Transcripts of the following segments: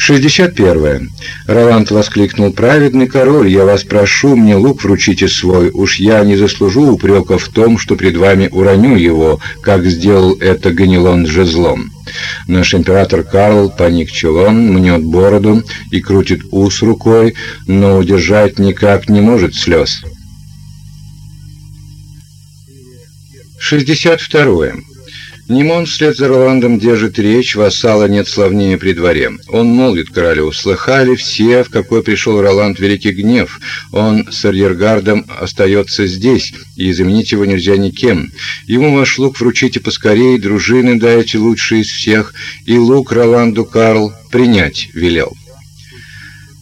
61. Роланд воскликнул: "Праведный король, я вас прошу, мне лук вручите свой. Уж я не заслужу упрека в том, что пред вами уроню его, как сделал это Ганилон жезлом". Наш император Карл поник челом, мнет бороду и крутит ус рукой, но удержать никак не может слез. 62. Нимон вслед за Роландом держит речь, вассала нет славнее при дворе. Он молвит королю, слыхали все, в какой пришел Роланд великий гнев. Он с арьергардом остается здесь, и заменить его нельзя никем. Ему ваш лук вручите поскорее, дружины дайте лучшие из всех, и лук Роланду Карл принять велел.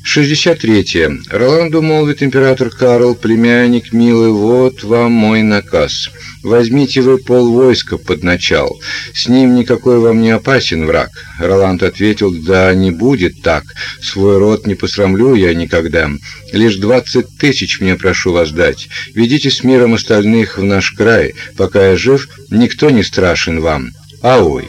63. -е. Роланду молвит император Карл, племянник милый, вот вам мой наказ. Возьмите вы пол войска под начал. С ним никакой вам не опасен враг. Роланд ответил: "Да не будет так. Свой род не посрамлю я никогда. Лишь двадцать тысяч мне прошу вас дать. Ведите с миром остальных в наш край. Пока я жив, никто не страшен вам. Аой".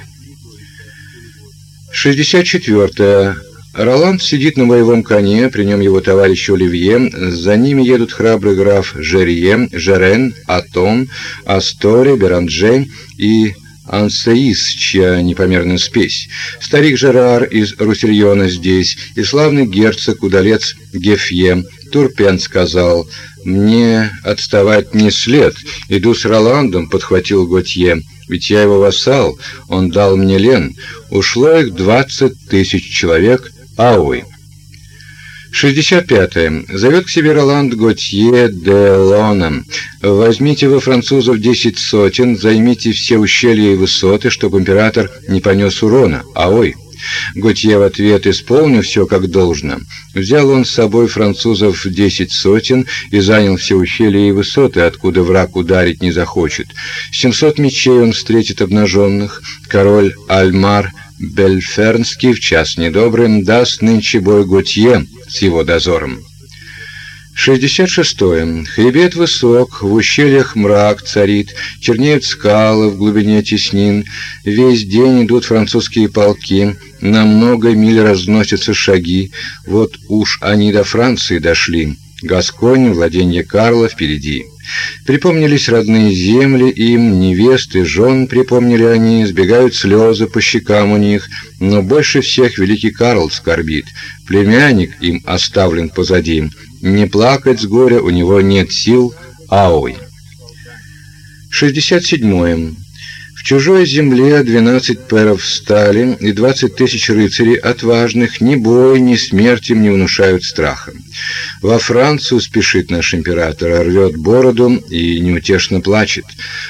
64. Роланд сидит на боевом коне, при нем его товарищ Оливье, за ними едут храбрый граф Жерье, Жерен, Атон, Асторе, Берандже и Ансеис, чья непомерная спесь, старик Жерар из Руссельона здесь, и славный герцог, удалец Гефье, Турпен сказал, «Мне отставать не след, иду с Роландом», — подхватил Готье, «ведь я его вассал, он дал мне лен, ушло их двадцать тысяч человек, Ауи. 65. -е. Зовет к себе Роланд Готье де Лоном. Возьмите вы французов десять сотен, займите все ущелья и высоты, чтобы император не понес урона. Аой. Готье в ответ исполнил все как должно. Взял он с собой французов десять сотен и занял все ущелья и высоты, откуда враг ударить не захочет. Семьсот мечей он встретит обнаженных. Король Альмар Бельфернский в час недобрым даст нынче бой Готье с его дозором. 66. -е. Хребет высок, в ущельях мрак царит, чернеют скалы в глубине теснин. Весь день идут французские полки, на много миль разносятся шаги. Вот уж они до Франции дошли. Гасконь, владение Карла впереди. Припомнились родные земли им, невесты, жен припомнили они, сбегают слезы по щекам у них, но больше всех великий Карл скорбит. Племянник им оставлен позади. Не плакать с горя у него нет сил, ауй. 67. В чужой земле двенадцать перов стали, и двадцать тысяч рыцарей отважных ни бой, ни смерть им не внушают страха. Во Францию спешит наш император, рвет бороду и неутешно плачет.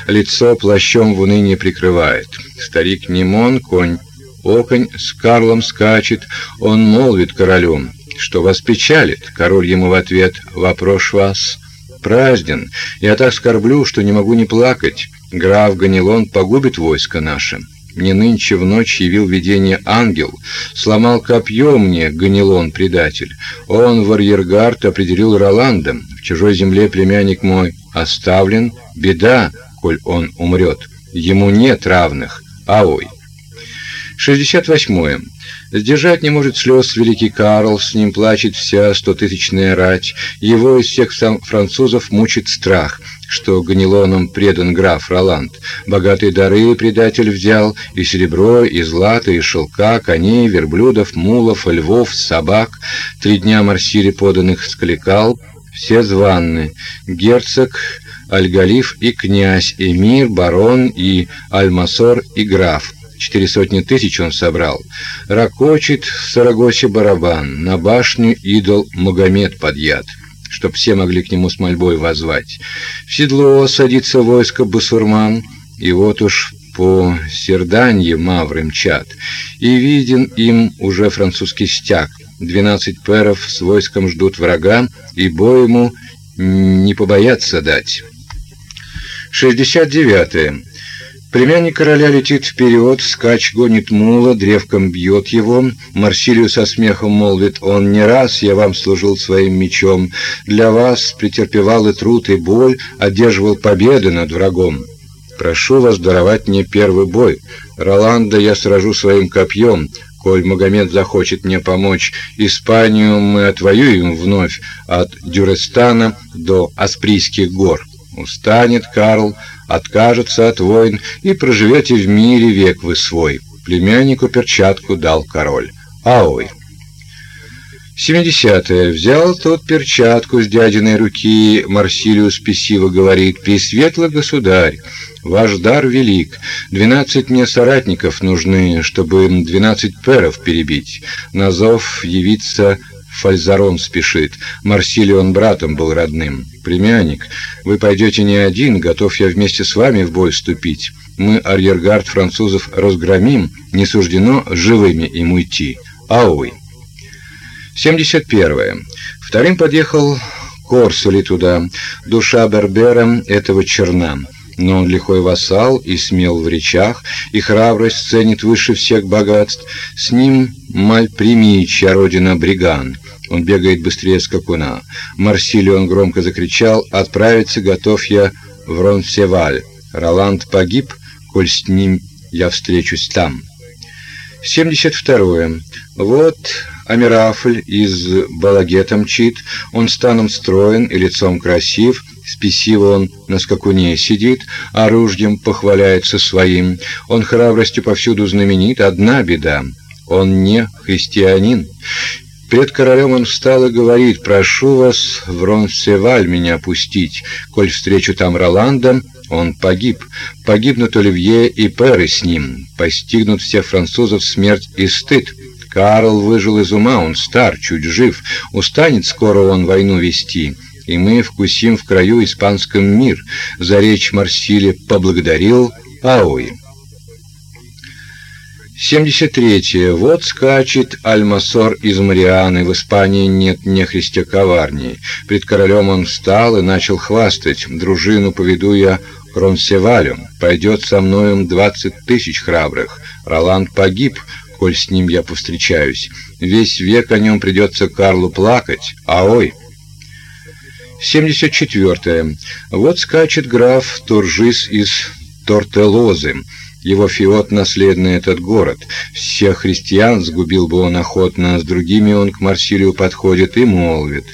Лицо плащом в унынии прикрывает. Старик Немон, конь оконь с Карлом скачет, он молвит королю, что вас печалит. Король ему в ответ: "Вопрос вас празден. Я так скорблю, что не могу не плакать. Граф Ганилон погубит войско наше. Мне нынче в ночь явил видение ангел, сломал копье мне, Ганилон, предатель. Он в арьергард определил Роландом. В чужой земле племянник мой оставлен, беда, коль он умрет. Ему нет равных. Аой. 68. Сдержать не может слез великий Карл, с ним плачет вся стотысячная рать. Его из всех французов мучит страх, что Ганилоном предан граф Роланд. Богатые дары предатель взял, и серебро, и злато, и шелка, коней, верблюдов, мулов, львов, собак. Три дня Марсиле поданных скликал, все званны. Герцог Альгалиф и князь, эмир, барон и альмасор и граф. Четыре сотни тысяч он собрал. Ракочет в Сарагосе барабан, на башню идол Магомед подъят, чтоб все могли к нему с мольбой возвать. В седло садится войско басурман, и вот уж по Серданье мавры мчат, и виден им уже французский стяг. Двенадцать перов с войском ждут врага, и бой ему не побоятся дать. 69. -е. Племянник короля летит вперед, скач гонит мула, древком бьет его. Марсилию со смехом молвит, он не раз я вам служил своим мечом, для вас претерпевал и труд, и боль, одерживал победы над врагом. Прошу вас даровать мне первый бой. Роланда я сражу своим копьем, коль Магомед захочет мне помочь, Испанию мы отвоюем вновь от Дюрестана до Асприйских гор. Устанет Карл, откажется от войн и проживете в мире век вы свой. Племяннику перчатку дал король. Аой. 70-е. Взял тот перчатку с дядиной руки, Марсилиус Песиво говорит, «Пресветлый государь, ваш дар велик, двенадцать мне соратников нужны, чтобы двенадцать перов перебить. На зов явиться Фальзарон спешит, Марсилион братом был родным. Племянник, вы пойдете не один, готов я вместе с вами в бой вступить. Мы арьергард французов разгромим, не суждено живыми им уйти. Ауй!» 71. Вторым подъехал Корсули туда, душа Бербера этого черна. Но он лихой вассал и смел в речах, и храбрость ценит выше всех богатств. С ним Мальприми, чья родина Бриган. Он бегает быстрее скакуна. Марсилион громко закричал «Отправиться готов я в Ронсеваль». Роланд погиб, коль с ним я встречусь там. 72. Вот Амирафль из Балагета мчит, он станом строен и лицом красив, спесиво он на скакуне сидит, оружием похваляется своим, он храбростью повсюду знаменит, одна беда, он не христианин. Пред королем он встал и говорит, «Прошу вас в Ронсеваль меня пустить, коль встречу там Роланда, он погиб. Погибнут Оливье и Перы с ним, постигнут всех французов смерть и стыд». Карл выжил из ума, он стар, чуть жив, устанет скоро он войну вести, и мы вкусим в краю испанском мир. За речь Марсиле поблагодарил Ауи. 73. Вот скачет Альмасор из Марианы. В Испании нет нехристя коварней. Пред королем он встал и начал хвастать. Дружину поведу я Ронсевалю. Пойдет со мною двадцать тысяч храбрых. Роланд погиб, коль с ним я повстречаюсь. Весь век о нем придется Карлу плакать, а ой. 74. Вот скачет граф Туржис из Тортелозы. Его фиот наследный этот город. Всех христиан сгубил бы он охотно, а с другими он к Марсилию подходит и молвит.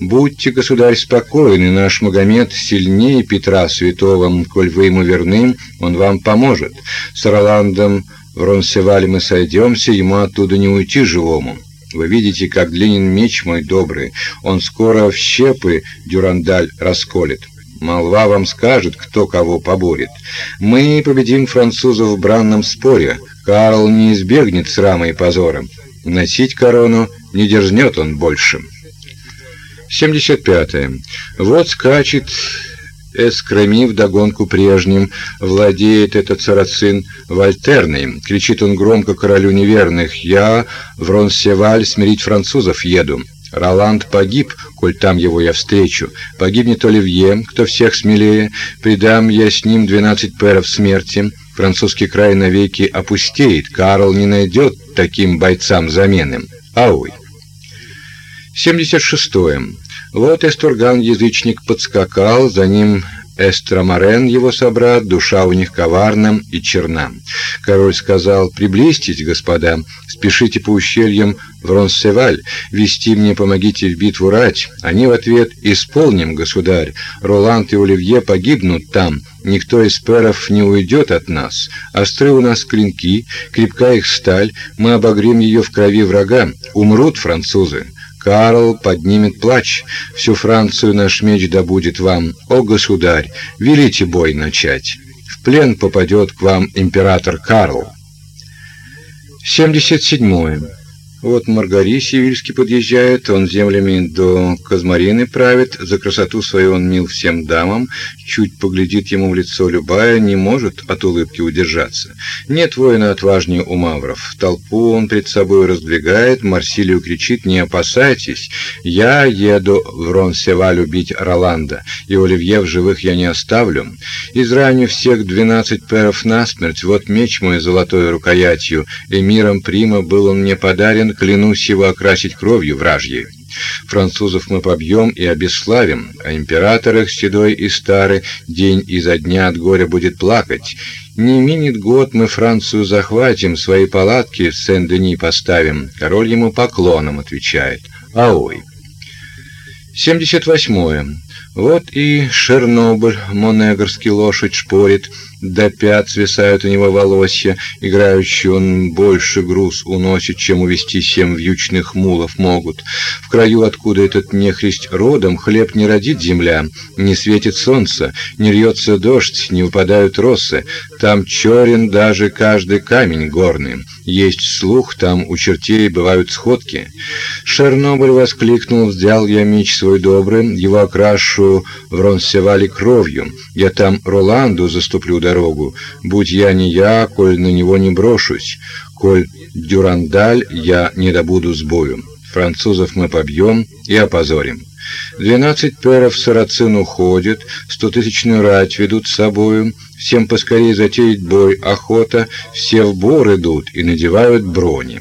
«Будьте, государь, спокойны, наш Магомед сильнее Петра Святого, коль вы ему верны, он вам поможет. С Роландом в Ронсевале мы сойдемся, ему оттуда не уйти живому. Вы видите, как длинен меч мой добрый, он скоро в щепы дюрандаль расколет. Молва вам скажет, кто кого поборет. Мы победим французов в бранном споре. Карл не избегнет срама и позора. Носить корону не дерзнет он больше. 75. -е. Вот скачет эскреми догонку прежним, владеет этот сарацин вольтерный. Кричит он громко королю неверных, «Я в Ронсеваль смирить французов еду». Роланд погиб, коль там его я встречу. Погибнет Оливье, кто всех смелее. Придам я с ним двенадцать перов смерти. Французский край навеки опустеет. Карл не найдет таким бойцам замены. Ауй. 76. -е. Вот Эстурган язычник подскакал, за ним Эстромарен, его собрат, душа у них коварна и черна. Король сказал, «Приблизьтесь, господа, спешите по ущельям в Ронсеваль, вести мне помогите в битву рать». Они в ответ, «Исполним, государь, Роланд и Оливье погибнут там, никто из перов не уйдет от нас. Остры у нас клинки, крепка их сталь, мы обогрем ее в крови врага, умрут французы». Карл поднимет плач, всю Францию наш меч добудет вам. О, государь, велите бой начать. В плен попадет к вам император Карл. 77. Вот Маргари Сивильский подъезжает, он землями до Казмарины правит, за красоту свою он мил всем дамам, чуть поглядит ему в лицо любая, не может от улыбки удержаться. Нет воина отважнее у мавров. Толпу он пред собой раздвигает, Марсилию кричит: "Не опасайтесь, я еду в Ронсеваль убить Роланда, и Оливье в живых я не оставлю. Израню всех двенадцать перов насмерть. Вот меч мой золотой рукоятью, и миром прима был он мне подарен клянусь его окрасить кровью вражьей. Французов мы побьем и обесславим, а император их седой и старый день изо дня от горя будет плакать. Не минит год, мы Францию захватим, свои палатки в Сен-Дени поставим. Король ему поклоном отвечает. А ой. 78. -е. Вот и Шернобыль, монегрский лошадь шпорит, до пят свисают у него волосья, играющий он больше груз уносит, чем увести семь вьючных мулов могут. В краю, откуда этот нехрист родом, хлеб не родит земля, не светит солнце, не льется дождь, не упадают росы, там черен даже каждый камень горный. Есть слух, там у чертей бывают сходки. Шернобыль воскликнул, взял я меч свой добрый, его окрашу в ронсевали кровью, я там Роланду заступлю дорогу, дорогу. Будь я не я, коль на него не брошусь, коль дюрандаль я не добуду с бою. Французов мы побьем и опозорим. Двенадцать перов сарацин уходит, стотысячную рать ведут с собою, всем поскорее затеять бой, охота, все в бор идут и надевают брони.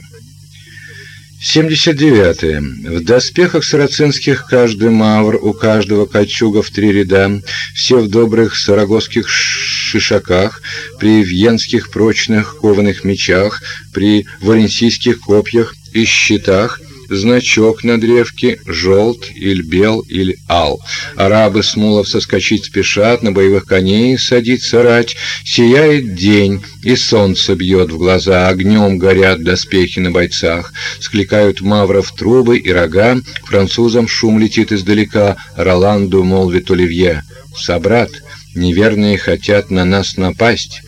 79. -е. В доспехах сарацинских каждый мавр, у каждого кольчуга в три ряда, все в добрых сарагосских шишаках, при венских прочных кованых мечах, при валенсийских копьях и щитах – значок на древке желт или бел или ал. Арабы с мулов соскочить спешат, на боевых коней садится рать. Сияет день, и солнце бьет в глаза, огнем горят доспехи на бойцах. Скликают мавров трубы и рога, французам шум летит издалека, Роланду молвит Оливье. «Собрат, неверные хотят на нас напасть».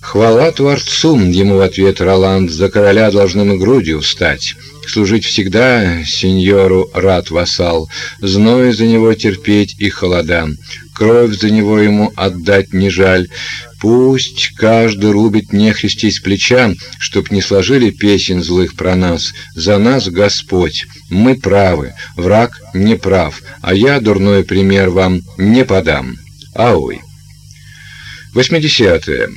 Хвала Творцу, ему в ответ Роланд, за короля должны мы грудью встать. Служить всегда сеньору рад вассал, зной за него терпеть и холода, кровь за него ему отдать не жаль. Пусть каждый рубит нехристей с плеча, чтоб не сложили песен злых про нас. За нас Господь, мы правы, враг не прав, а я дурной пример вам не подам. Аой. 80. -е.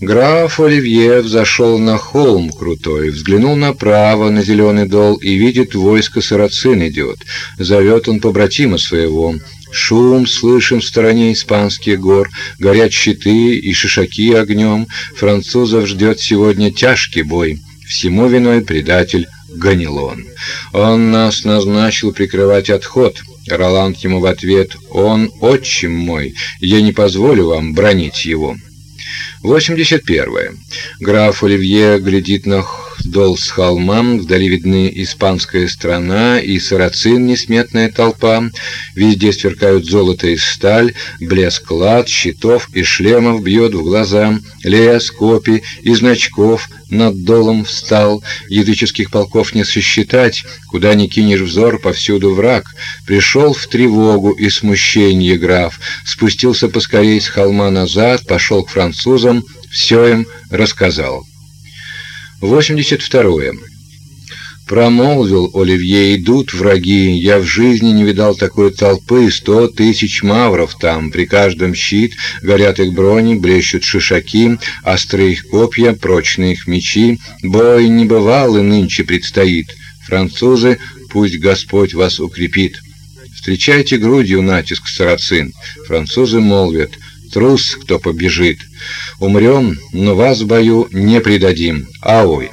Граф Оливье взошел на холм крутой, взглянул направо на зеленый дол и видит, войско сарацин идет. Зовет он побратима своего. Шум слышим в стороне испанских гор, горят щиты и шишаки огнем. Французов ждет сегодня тяжкий бой. Всему виной предатель Ганилон. Он нас назначил прикрывать отход. Роланд ему в ответ: "Он отчим мой, я не позволю вам бронить его". 81. Граф Оливье глядит на дол с холмам, вдали видны испанская страна и сарацин несметная толпа. Везде сверкают золото и сталь, блеск лад, щитов и шлемов бьет в глаза. Лес, копий и значков над долом встал. Языческих полков не сосчитать, куда ни кинешь взор, повсюду враг. Пришел в тревогу и смущение граф, спустился поскорей с холма назад, пошел к французам, все им рассказал. 82. -е. Промолвил Оливье, идут враги, я в жизни не видал такой толпы, сто тысяч мавров там, при каждом щит, горят их брони, блещут шишаки, острые их копья, прочные их мечи, бой и нынче предстоит. Французы, пусть Господь вас укрепит. Встречайте грудью натиск сарацин. Французы молвят, трус, кто побежит. Умрем, но вас в бою не предадим. Аой.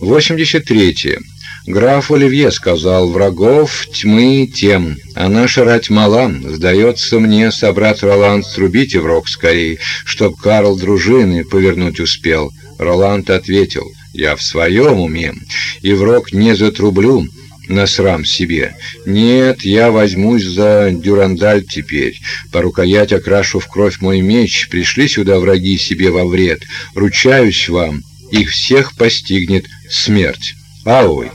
83. -е. Граф Оливье сказал, врагов тьмы тем, а наша рать мала. Сдается мне, собрат Роланд, срубите в рог скорей, чтоб Карл дружины повернуть успел. Роланд ответил, я в своем уме, и в рог не затрублю, на срам себе. Нет, я возьмусь за дюрандаль теперь. По рукоять окрашу в кровь мой меч. Пришли сюда враги себе во вред. Ручаюсь вам, их всех постигнет смерть. Аой.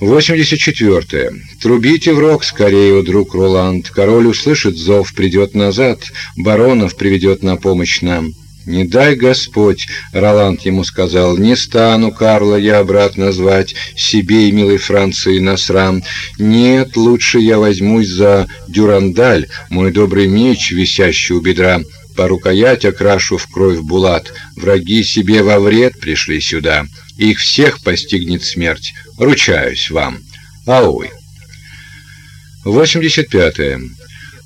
84. Трубите в рог скорее, друг Роланд. Король услышит зов, придет назад. Баронов приведет на помощь нам. «Не дай Господь!» — Роланд ему сказал. «Не стану Карла я обратно звать себе и милой Франции на срам. Нет, лучше я возьмусь за дюрандаль, мой добрый меч, висящий у бедра. по рукоять окрашу в кровь булат. Враги себе во вред пришли сюда. Их всех постигнет смерть. Ручаюсь вам. Аой. 85. -е.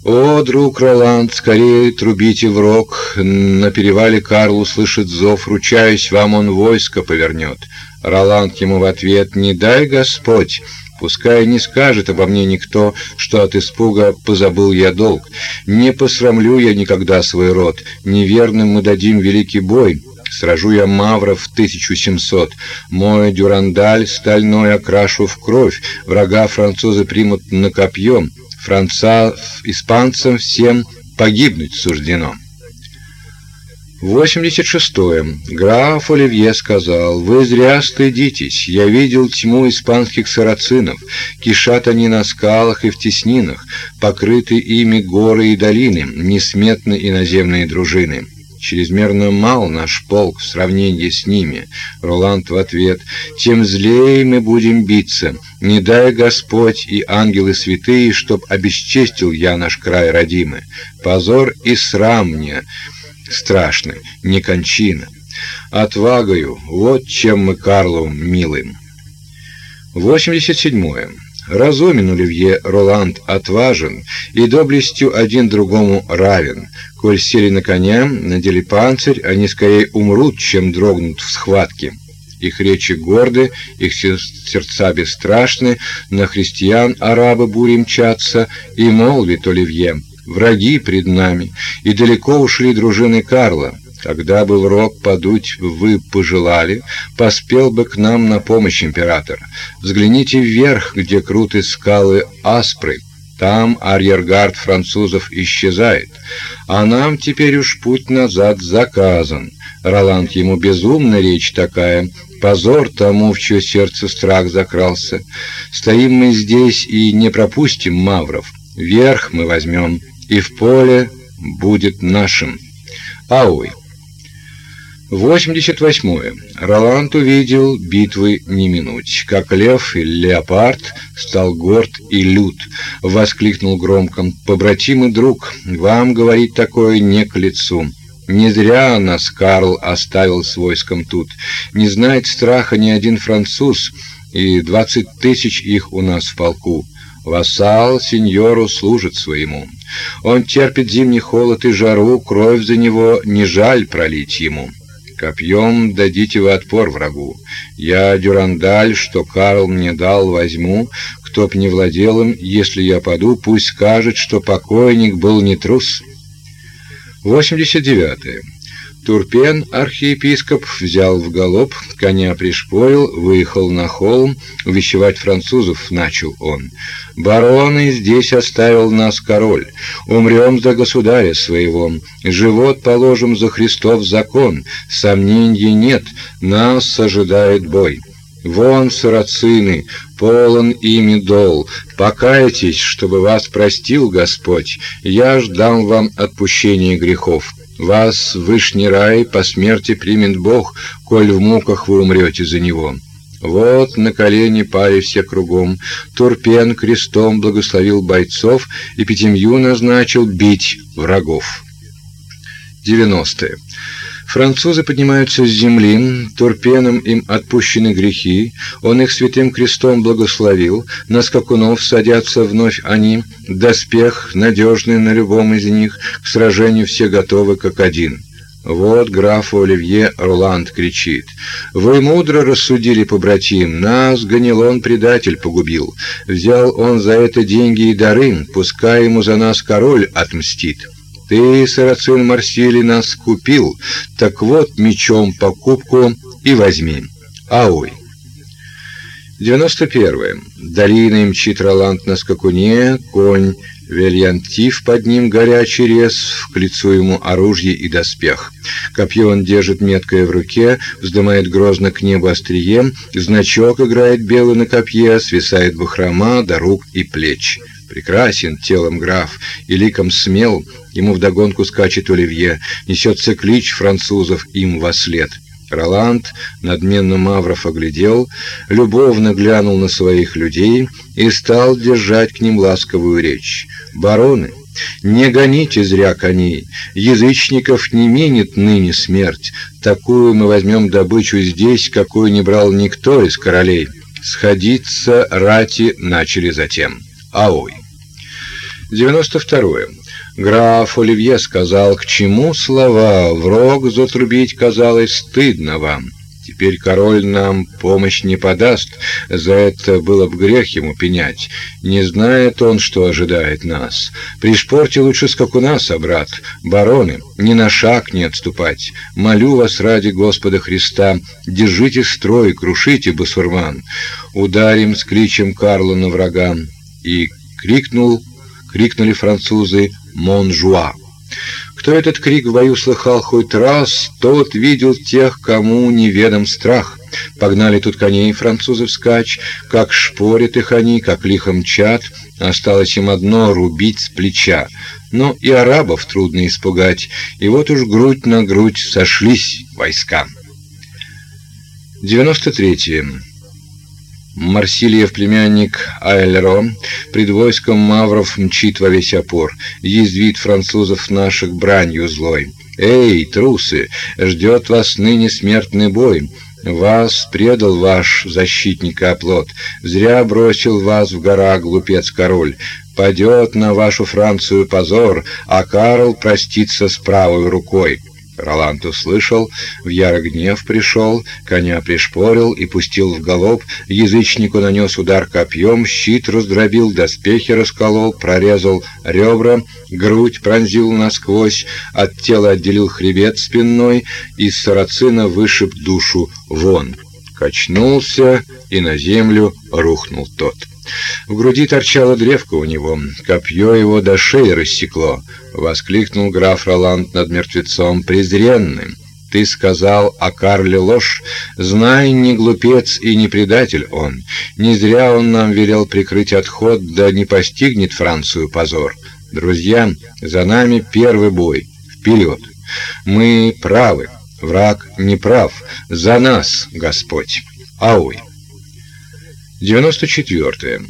О, друг Роланд, скорее трубите в рог. На перевале Карл услышит зов, ручаюсь, вам он войско повернет. Роланд ему в ответ: "Не дай Господь, Пускай не скажет обо мне никто, что от испуга позабыл я долг. Не посрамлю я никогда свой род. Неверным мы дадим великий бой. Сражу я мавров в 1700. Мой дюрандаль стальной окрашу в кровь. Врага французы примут на копье. Франца испанцам всем погибнуть суждено. 86. Граф Оливье сказал: "Вы зря стыдитесь. Я видел тьму испанских сарацинов. Кишат они на скалах и в теснинах, покрыты ими горы и долины, несметны иноземные дружины. Чрезмерно мал наш полк в сравнении с ними". Роланд в ответ: "Тем злее мы будем биться. Не дай Господь и ангелы святые, чтоб обесчестил я наш край родимый. Позор и срам мне" страшно, не кончина. Отвагою, вот чем мы Карловым милым. 87. -е. Разумен Оливье Роланд отважен и доблестью один другому равен. Коль сели на коня, надели панцирь, они скорее умрут, чем дрогнут в схватке. Их речи горды, их сердца бесстрашны, на христиан арабы бури мчатся, и молвит Оливье, Враги пред нами, и далеко ушли дружины Карла. Когда бы в рог подуть вы пожелали, поспел бы к нам на помощь император. Взгляните вверх, где круты скалы Аспры. Там арьергард французов исчезает, а нам теперь уж путь назад заказан. Роланд ему безумная речь такая, позор тому, в чье сердце страх закрался. Стоим мы здесь и не пропустим мавров. Верх мы возьмем, и в поле будет нашим. Ауи. 88. -е. Роланд увидел битвы не минуть. Как лев и леопард стал горд и лют. Воскликнул громко: "Побратим и друг, вам говорить такое не к лицу". Не зря нас Карл оставил с войском тут. Не знает страха ни один француз, и двадцать тысяч их у нас в полку. Вассал сеньору служит своему. Он терпит зимний холод и жару, кровь за него не жаль пролить ему. Копьем дадите вы отпор врагу. Я дюрандаль, что Карл мне дал, возьму. Кто б не владел им, если я паду, пусть скажет, что покойник был не трус. 89. -е. Турпен, архиепископ, взял в галоп, коня пришпорил, выехал на холм, увещевать французов начал он. «Бароны, здесь оставил нас король, умрем за государя своего, живот положим за Христов закон, сомнений нет, нас ожидает бой». Вон сарацины, полон ими дол. Покайтесь, чтобы вас простил Господь. Я ждам вам отпущения грехов. Вас вышний рай по смерти примет Бог, коль в муках вы умрете за него. Вот на колени пали все кругом. Турпен крестом благословил бойцов и пятимью назначил бить врагов. 90. -е. Французы поднимаются с земли, Турпеном им отпущены грехи, он их святым крестом благословил, на скакунов садятся вновь они, доспех надежный на любом из них, к сражению все готовы как один. Вот граф Оливье Роланд кричит: "Вы мудро рассудили, побратим, нас Ганилон предатель погубил. Взял он за это деньги и дары, пускай ему за нас король отмстит". Ты, сарацин Марсилий, нас купил, так вот мечом покупку и возьми. Ауй. 91. Долиной мчит Роланд на скакуне, конь Вельянтив под ним горячий рез, к лицу ему оружие и доспех. Копье он держит меткое в руке, вздымает грозно к небу острие, значок играет белый на копье, свисает бахрома до рук и плеч. Прекрасен телом граф и ликом смел, ему вдогонку скачет Оливье, несется клич французов им во след. Роланд надменно Мавров оглядел, любовно глянул на своих людей и стал держать к ним ласковую речь. «Бароны, Не гоните зря коней, язычников не минит ныне смерть. Такую мы возьмем добычу здесь, какую не брал никто из королей. Сходиться рати начали затем. Аой. 92. -е. Граф Оливье сказал, к чему слова, в рог затрубить казалось стыдно вам. Теперь король нам помощь не подаст, за это было бы грех ему пенять. Не знает он, что ожидает нас. Пришпорьте лучше скакуна, собрат, бароны, ни на шаг не отступать. Молю вас ради Господа Христа, держите строй, крушите басурман. Ударим с кличем Карла на врага. И крикнул, крикнули французы «Монжуа». Кто этот крик в бою слыхал хоть раз, тот видел тех, кому неведом страх. Погнали тут коней французы вскачь, как шпорят их они, как лихо мчат. Осталось им одно — рубить с плеча. Но и арабов трудно испугать, и вот уж грудь на грудь сошлись войска. 93. -е. Марсилиев племянник Айлеро пред войском мавров мчит во весь опор, язвит французов наших бранью злой. Эй, трусы, ждет вас ныне смертный бой. Вас предал ваш защитник оплот, зря бросил вас в гора глупец король. Падет на вашу Францию позор, а Карл простится с правой рукой. Роланд услышал, в ярый гнев пришел, коня пришпорил и пустил в галоп, язычнику нанес удар копьем, щит раздробил, доспехи расколол, прорезал ребра, грудь пронзил насквозь, от тела отделил хребет спинной, из сарацина вышиб душу вон. Качнулся, и на землю рухнул тот. В груди торчала древко у него, копье его до шеи рассекло. Воскликнул граф Роланд над мертвецом презренным. Ты сказал о Карле ложь, знай, не глупец и не предатель он. Не зря он нам велел прикрыть отход, да не постигнет Францию позор. Друзья, за нами первый бой. Вперед! Мы правы, враг не прав. За нас, Господь. Ауй! 94.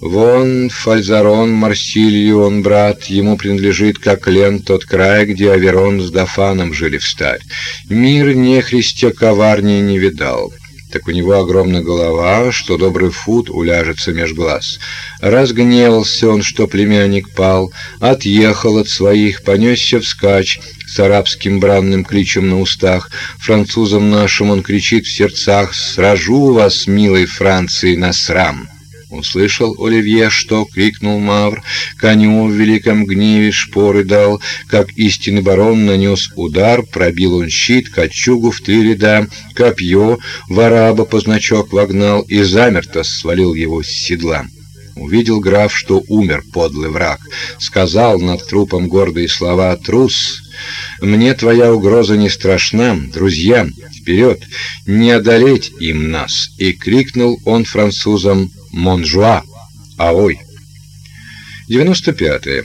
Вон Фальзарон, Марсильон, брат, ему принадлежит как лен тот край, где Аверон с Дафаном жили в встать. Мир нехристя коварнее не видал. Так у него огромная голова, что добрый фут уляжется меж глаз. Разгневался он, что племянник пал, отъехал от своих, понесся вскачь, с арабским бранным кличем на устах. Французам нашим он кричит в сердцах «Сражу вас, милой Франции, на срам!» Услышал Оливье, что крикнул Мавр, коню в великом гневе шпоры дал, как истинный барон нанес удар, пробил он щит, кольчугу в три ряда, копье в араба по значок вогнал и замерто свалил его с седла. Увидел граф, что умер подлый враг, сказал над трупом гордые слова «Трус!» Мне твоя угроза не страшна, друзья, вперед, не одолеть им нас!» И крикнул он французам «Монжуа! Аой!» 95. -е.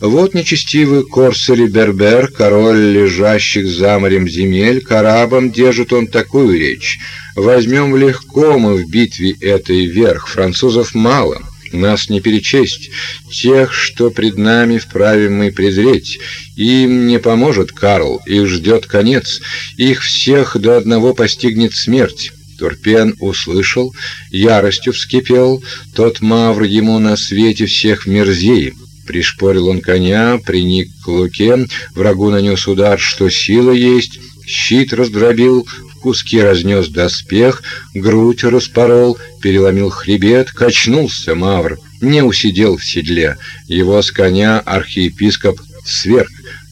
Вот нечестивый Корсари Бербер, король лежащих за морем земель, корабом держит он такую речь. Возьмем легко мы в битве этой верх, французов мало. Нас не перечесть, тех, что пред нами вправе мы презреть. Им не поможет Карл, их ждет конец, их всех до одного постигнет смерть. Турпен услышал, яростью вскипел, тот мавр ему на свете всех мерзей. Пришпорил он коня, приник к луке, врагу нанес удар, что сила есть, щит раздробил, куски разнес доспех, грудь распорол, переломил хребет, качнулся Мавр, не усидел в седле. Его с коня архиепископ сверг.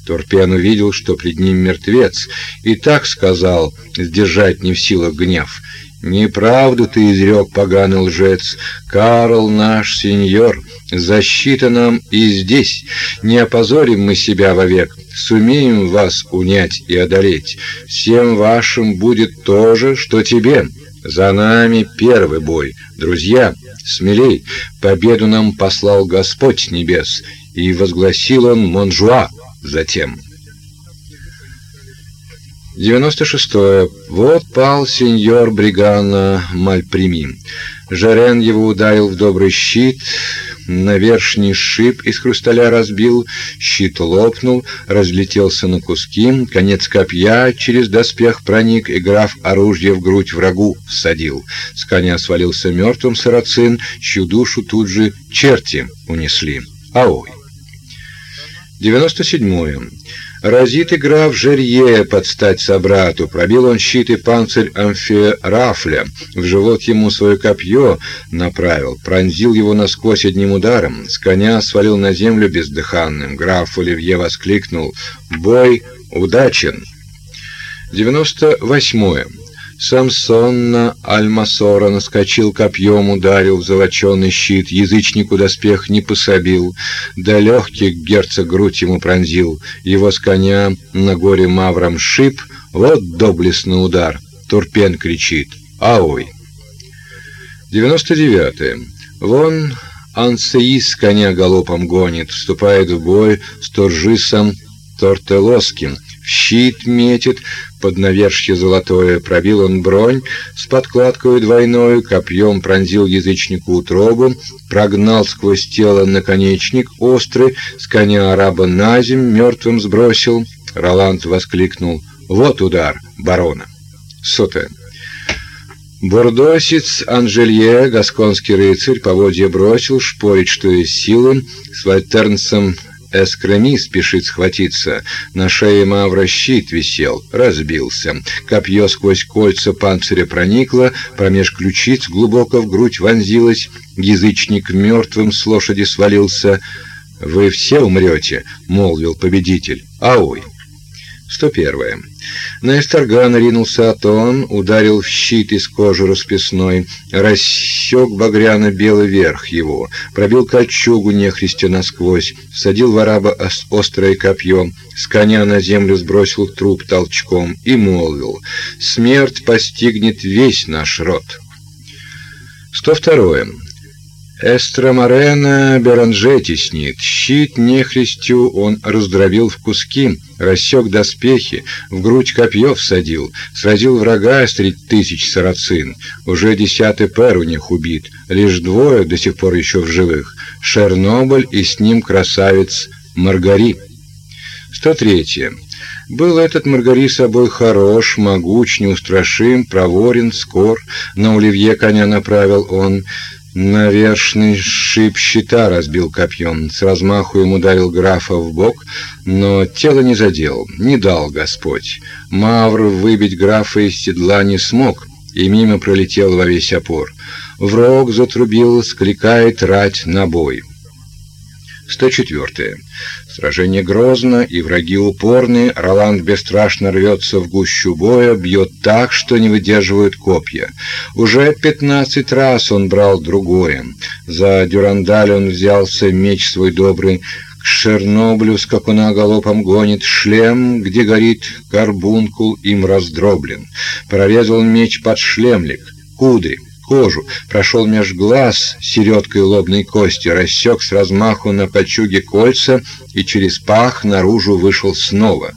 Турпен увидел, что пред ним мертвец, и так сказал, сдержать не в силах гнев. «Неправду ты изрек, поганый лжец, Карл наш сеньор, защита нам и здесь, не опозорим мы себя вовек, сумеем вас унять и одолеть. Всем вашим будет то же, что тебе. За нами первый бой. Друзья, смелей, победу нам послал Господь небес, и возгласил он Монжуа затем. 96. -е. Вот пал сеньор Бригана Мальприми. Жарен его ударил в добрый щит, навершний шип из хрусталя разбил, щит лопнул, разлетелся на куски, конец копья через доспех проник, и граф оружие в грудь врагу всадил. С коня свалился мертвым сарацин, чью душу тут же черти унесли. Аой. 97. Разит игра в жерье под стать собрату. Пробил он щит и панцирь амфирафля. В живот ему свое копье направил. Пронзил его насквозь одним ударом. С коня свалил на землю бездыханным. Граф Оливье воскликнул. «Бой удачен!» 98. Самсон на Альмасора наскочил копьем, ударил в золоченый щит, язычнику доспех не пособил, да легких герцог грудь ему пронзил, его с коня на горе мавром шип, вот доблестный удар, Турпен кричит, аой. 99. Вон Ансеис коня галопом гонит, вступает в бой с Торжисом Тортелоским, щит метит, под навершье золотое пробил он бронь с подкладкой двойной, копьем пронзил язычнику утробу, прогнал сквозь тело наконечник острый, с коня араба на земь мертвым сбросил. Роланд воскликнул «Вот удар барона!» Сотен. Бордосец Анжелье, гасконский рыцарь, поводья бросил, шпорить, что из силы, с вальтернцем Эскреми спешит схватиться. На шее Мавра щит висел, разбился. Копье сквозь кольца панциря проникло, промеж ключиц глубоко в грудь вонзилось. Язычник мертвым с лошади свалился. «Вы все умрете», — молвил победитель. «Ауй!» 101. На Эстаргана ринулся Атон, ударил в щит из кожи расписной, рассек багряно-белый верх его, пробил кольчугу нехристя насквозь, садил в араба острое копье, с коня на землю сбросил труп толчком и молвил «Смерть постигнет весь наш род». 102. Эстромарена Беранже теснит, щит нехристю он раздробил в куски, рассек доспехи, в грудь копье всадил, сразил врага с три тысяч сарацин, уже десятый пэр у них убит, лишь двое до сих пор еще в живых, Шернобыль и с ним красавец Маргари. 103. Был этот Маргари собой хорош, могуч, неустрашим, проворен, скор, на Оливье коня направил он, Навершный шип щита разбил копьем, с размаху ему ударил графа в бок, но тело не задел, не дал Господь. Мавр выбить графа из седла не смог, и мимо пролетел во весь опор. В рог затрубил, скликает рать на бой. 104. Сражение грозно, и враги упорны. Роланд бесстрашно рвется в гущу боя, бьет так, что не выдерживают копья. Уже пятнадцать раз он брал другое. За дюрандаль он взялся, меч свой добрый, к Шерноблю скакуна галопом гонит шлем, где горит карбункул им раздроблен. Прорезал меч под шлемлик, кудри, кожу, прошел меж глаз середкой лобной кости, рассек с размаху на кольчуге кольца и через пах наружу вышел снова.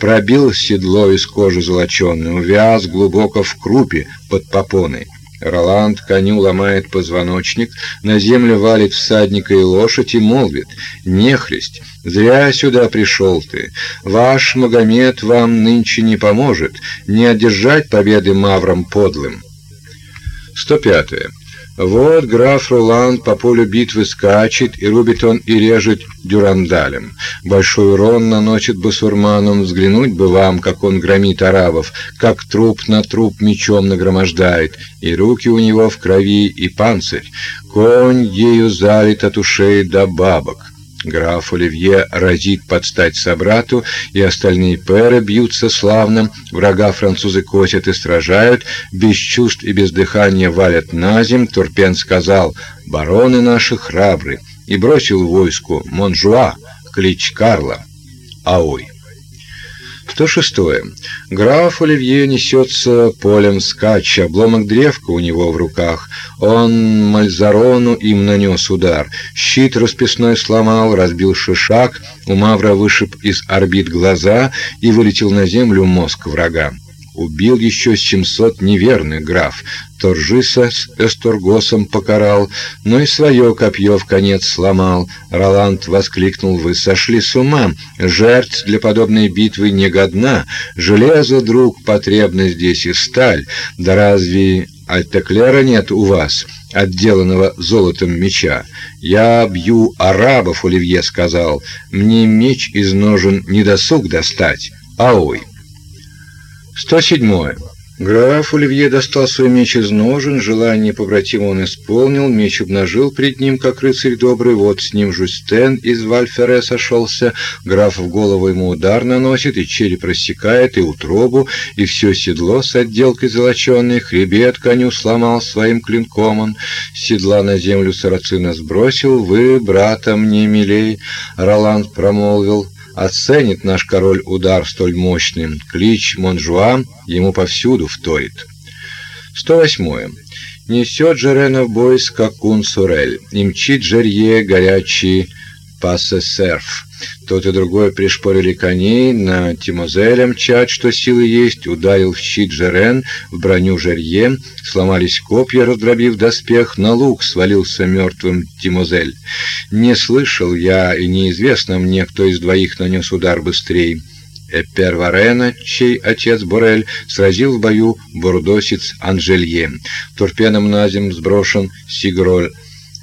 Пробил седло из кожи золоченой, увяз глубоко в крупе под попоной. Роланд коню ломает позвоночник, на землю валит всадника и лошадь и молвит, «Нехристь, зря сюда пришел ты. Ваш Магомед вам нынче не поможет, не одержать победы маврам подлым». 105. Вот граф Ролан по полю битвы скачет, и рубит он и режет дюрандалем. Большой урон наносит басурманам, взглянуть бы вам, как он громит арабов, как труп на труп мечом нагромождает, и руки у него в крови, и панцирь. Конь ею залит от ушей до бабок. Граф Оливье разит под стать собрату, и остальные пэры бьются славно, врага французы косят и сражают, без чувств и без дыхания валят на земь. Турпен сказал «Бароны наши храбры» и бросил войску Монжуа, клич Карла, Аой. 106. Граф Оливье несется полем скача, обломок древка у него в руках. Он Мальзарону им нанес удар. Щит расписной сломал, разбил шишак, у Мавра вышиб из орбит глаза и вылетел на землю мозг врага. Убил еще семьсот неверных граф. Торжиса с Эстургосом покарал, но и свое копье в конец сломал. Роланд воскликнул, вы сошли с ума, жертв для подобной битвы не годна, железо, друг, потребно здесь и сталь, да разве альтеклера нет у вас?» отделанного золотом меча. «Я бью арабов», — Оливье сказал. «Мне меч из ножен не досуг достать. Аой». 107. Граф Оливье достал свой меч из ножен, желание побратима он исполнил, меч обнажил пред ним, как рыцарь добрый, вот с ним Жустен из Вальфере сошелся, граф в голову ему удар наносит, и череп рассекает, и утробу, и все седло с отделкой золоченой, хребет коню сломал своим клинком он, седла на землю сарацина сбросил, вы, брата, мне милей, Роланд промолвил, Оценит наш король удар столь мощным. Клич Монжуа ему повсюду вторит. 108. Несет Жерена бой скакун Сурель, и мчит Жерье горячий пассесерф. Тот и другой пришпорили коней, на Тимозеля мчат, что силы есть, ударил в щит Жерен, в броню Жерье, сломались копья, раздробив доспех, на луг свалился мертвым Тимозель. Не слышал я, и неизвестно мне, кто из двоих нанес удар быстрее. Эпер Варена, чей отец Борель сразил в бою бурдосец Анжелье. Торпедом на землю сброшен Сигроль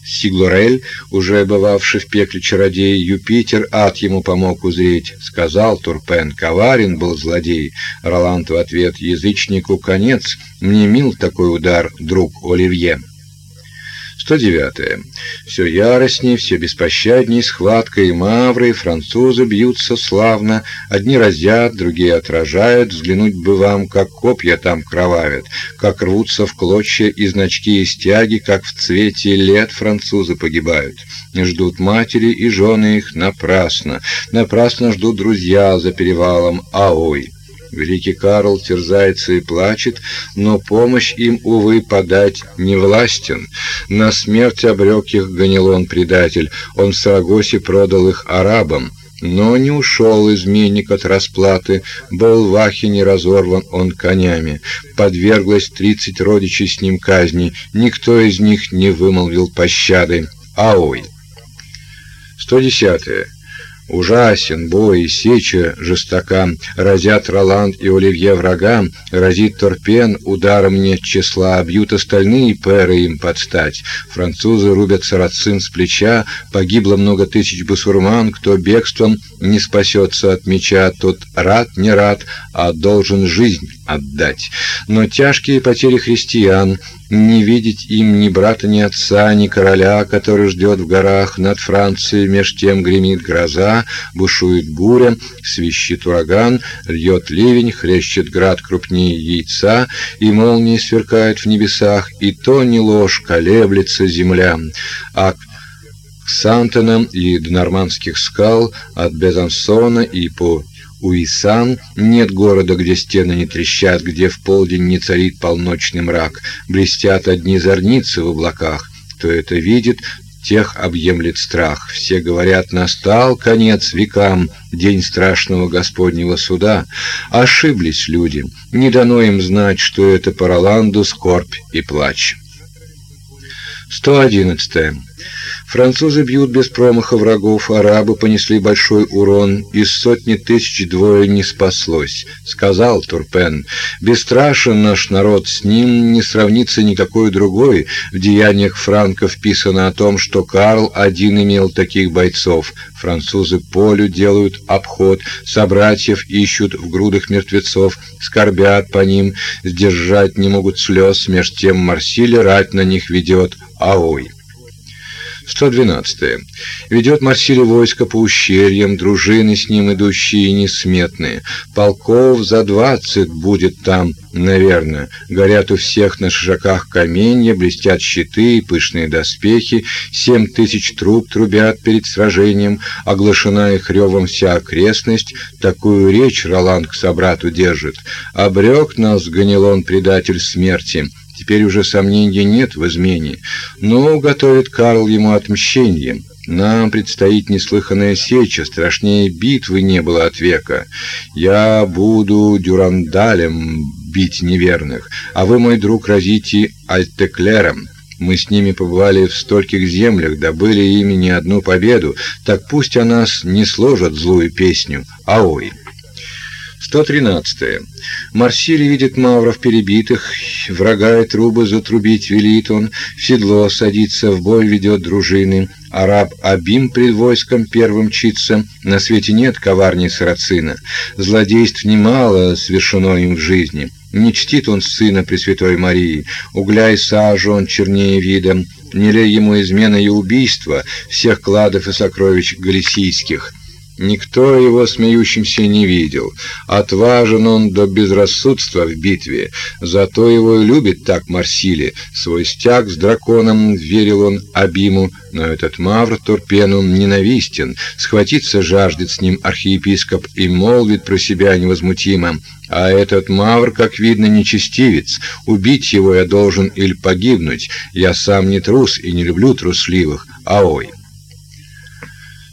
Сиглорель, уже бывавший в пекле чародей, Юпитер ад ему помог узреть. Сказал Турпен, коварен был злодей. Роланд в ответ, язычнику конец, мне мил такой удар, друг Оливье. 109. Все яростней, все беспощадней схватка и мавры, и французы бьются славно, одни разят, другие отражают, взглянуть бы вам, как копья там кровавят, как рвутся в клочья и значки и стяги, как в цвете лет французы погибают. Ждут матери и жены их напрасно, напрасно ждут друзья за перевалом, а ой! Великий Карл терзается и плачет, но помощь им, увы, подать не властен. На смерть обрек их Ганилон предатель, он в Сарагосе продал их арабам. Но не ушел изменник от расплаты, был в Ахине разорван он конями. Подверглось тридцать родичей с ним казни, никто из них не вымолвил пощады. Аой! 110. -е. Ужасен бой и сеча жестока, разят Роланд и Оливье врагам, разит Торпен ударом нет числа, бьют остальные перы им подстать. Французы рубят сарацин с плеча, погибло много тысяч басурман, кто бегством не спасется от меча, тот рад не рад, а должен жизнь отдать. Но тяжкие потери христиан, не видеть им ни брата, ни отца, ни короля, который ждет в горах над Францией, меж тем гремит гроза, бушует буря, свищет ураган, льет ливень, хлещет град крупнее яйца, и молнии сверкают в небесах, и то не ложь, колеблется земля. А к Сантенам и до нормандских скал, от Безансона и по Уисан нет города, где стены не трещат, где в полдень не царит полночный мрак, блестят одни зорницы в облаках. Кто это видит, тех объемлет страх. Все говорят, настал конец векам, день страшного Господнего суда. Ошиблись люди, не дано им знать, что это по Роланду скорбь и плач. 111. Французы бьют без промаха врагов, арабы понесли большой урон, из сотни тысяч двое не спаслось. Сказал Турпен, бесстрашен наш народ, с ним не сравнится никакой другой. В деяниях франков писано о том, что Карл один имел таких бойцов. Французы полю делают обход, собратьев ищут в грудах мертвецов, скорбят по ним, сдержать не могут слез, меж тем Марсиль рать на них ведет, аой. 112. Ведет Марсилий войско по ущельям, дружины с ним идущие несметные. Полков за двадцать будет там, наверное. Горят у всех на шишаках каменья, блестят щиты и пышные доспехи. Семь тысяч труб трубят перед сражением, оглашена их ревом вся окрестность. Такую речь Роланд к собрату держит. Обрек нас, Ганилон, предатель смерти. Теперь уже сомнений нет в измене, но готовит Карл ему отмщение. Нам предстоит неслыханная сеча, страшнее битвы не было от века. Я буду дюрандалем, бить неверных, а вы, мой друг, разите Альтеклером. Мы с ними побывали в стольких землях, добыли ими не одну победу, так пусть о нас не сложат злую песню, а ой. 113. Марсилий видит мавров перебитых, врага и трубы затрубить велит он, в седло садится, в бой ведет дружины. Араб Абим пред войском первым мчится, на свете нет коварней сарацина. Злодейств немало совершено им в жизни. Не чтит он сына Пресвятой Марии, угля и сажу он чернее видом, не ли ему измена и убийство всех кладов и сокровищ галисийских. Никто его смеющимся не видел. Отважен он до безрассудства в битве, зато его и любит так Марсили. Свой стяг с драконом верил он Абиму, но этот мавр Турпенум ненавистен. Схватиться жаждет с ним архиепископ и молвит про себя невозмутимо: а этот мавр, как видно, нечестивец. Убить его я должен или погибнуть. Я сам не трус и не люблю трусливых. Аой.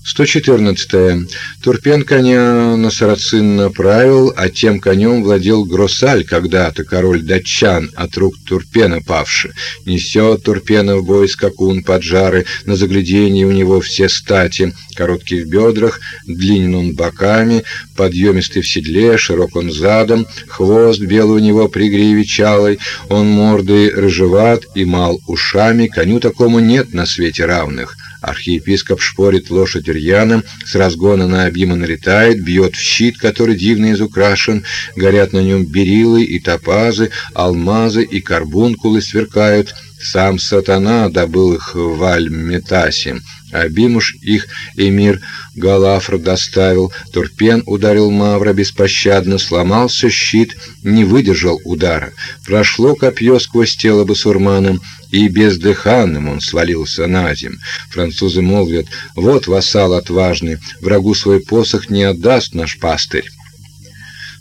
114. -е. Турпен коня на сарацин направил, а тем конем владел Гросаль, когда-то король датчан, от рук Турпена павши. Несет Турпена в бой скакун под жары, на загляденье у него все стати. Короткий в бедрах, длинен он боками, подъемистый в седле, широк он задом, хвост белый у него при гриве чалой, он мордой рыжеват и мал ушами, коню такому нет на свете равных. Архиепископ шпорит лошадь рьяно, с разгона на обима налетает, бьет в щит, который дивно изукрашен, горят на нем берилы и топазы, алмазы и карбункулы сверкают. Сам сатана добыл их в Альметасе. Абимуш их эмир Галафр доставил, Турпен ударил Мавра беспощадно, сломался щит, не выдержал удара. Прошло копье сквозь тело басурмана, и бездыханным он свалился на земь. Французы молвят, вот вассал отважный, врагу свой посох не отдаст наш пастырь.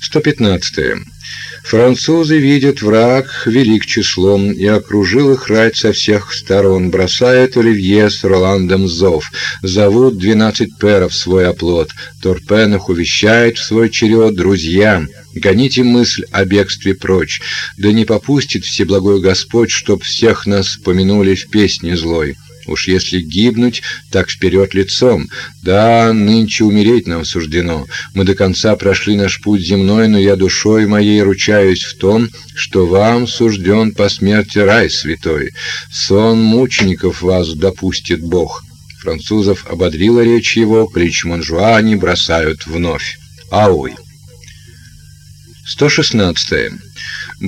115. Французы видят враг велик числом, и окружил их рать со всех сторон, бросает Оливье с Роландом зов, зовут двенадцать перов свой оплот, Торпен их увещает в свой черед. Друзьям, гоните мысль о бегстве прочь, да не попустит всеблагой Господь, чтоб всех нас помянули в песне злой. Уж если гибнуть, так вперед лицом. Да, нынче умереть нам суждено. Мы до конца прошли наш путь земной, но я душой моей ручаюсь в том, что вам сужден по смерти рай святой. Сон мучеников вас допустит Бог. Французов ободрила речь его, клич Монжуа они бросают вновь. Аой. 116.